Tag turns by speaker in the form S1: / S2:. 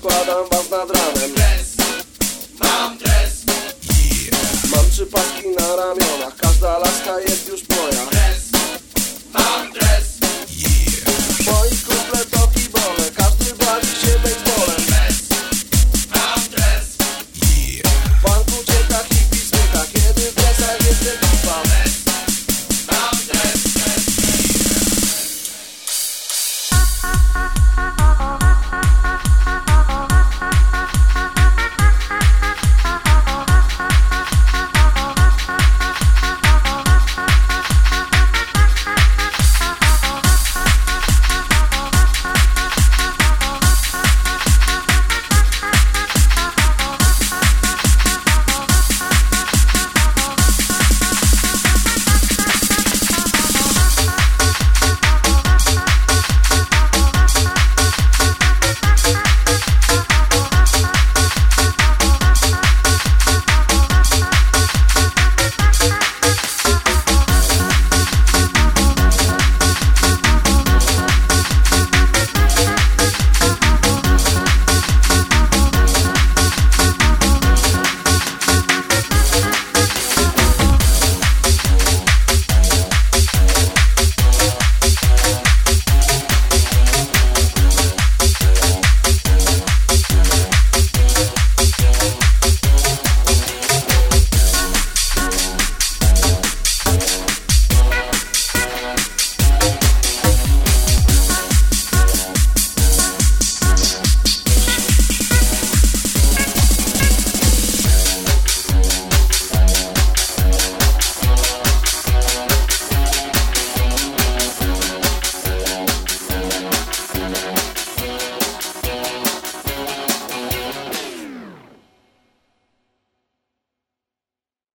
S1: zakładam was nad ranem.
S2: Dres, mam dres.
S1: Mam trzy paski na ramionach Każda laska jest już moja. Mam dres.